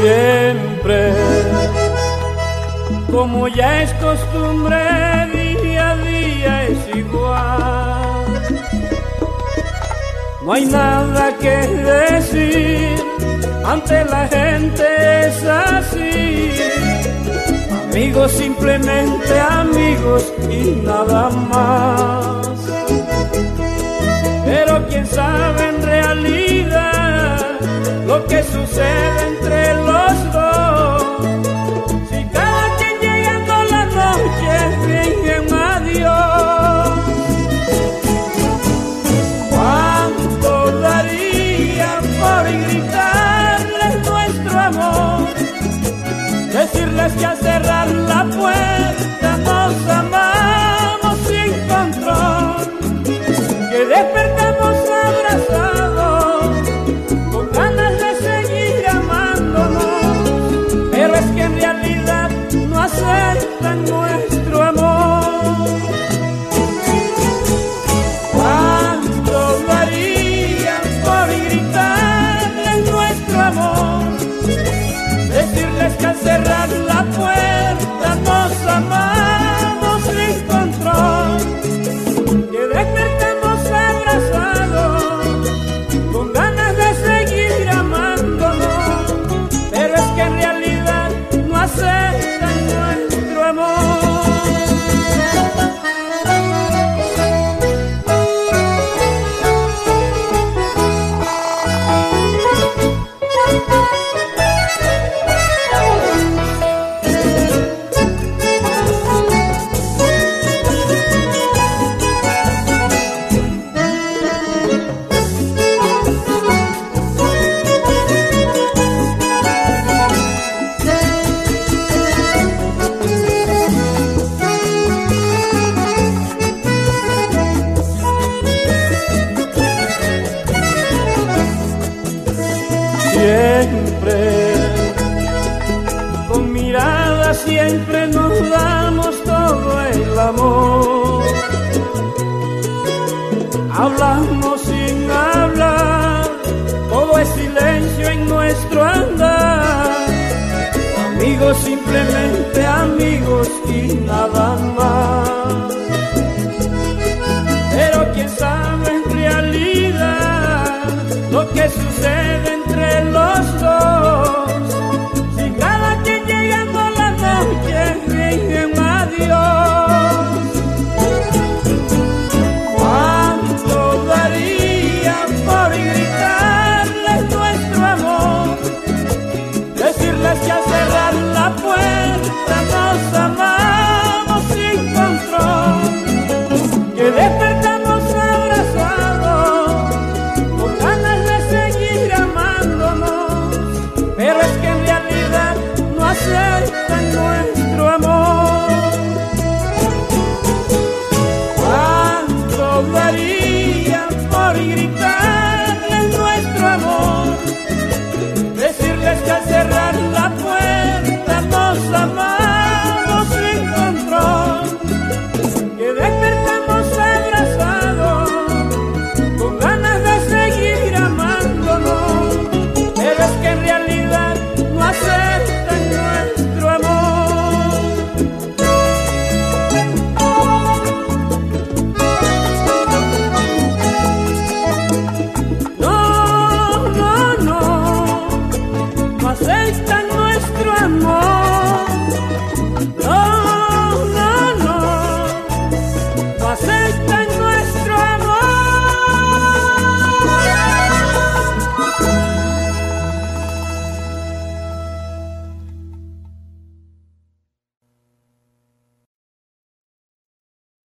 Siempre, como ya es costumbre, día a día es igual. No hay nada que decir, ante la gente es así. Amigos, simplemente amigos y nada más. Quién sabe en realidad lo que sucede entre los dos. Si cada quien llegando la noche finge un adiós. ¿Cuánto daría por gritarles nuestro amor? Decirles que al cerrar tan siempre. Con mirada siempre nos damos todo el amor. Hablamos sin hablar, todo es silencio en nuestro andar. Amigos, simplemente amigos y nada más. Pero quién sabe en realidad lo que sucede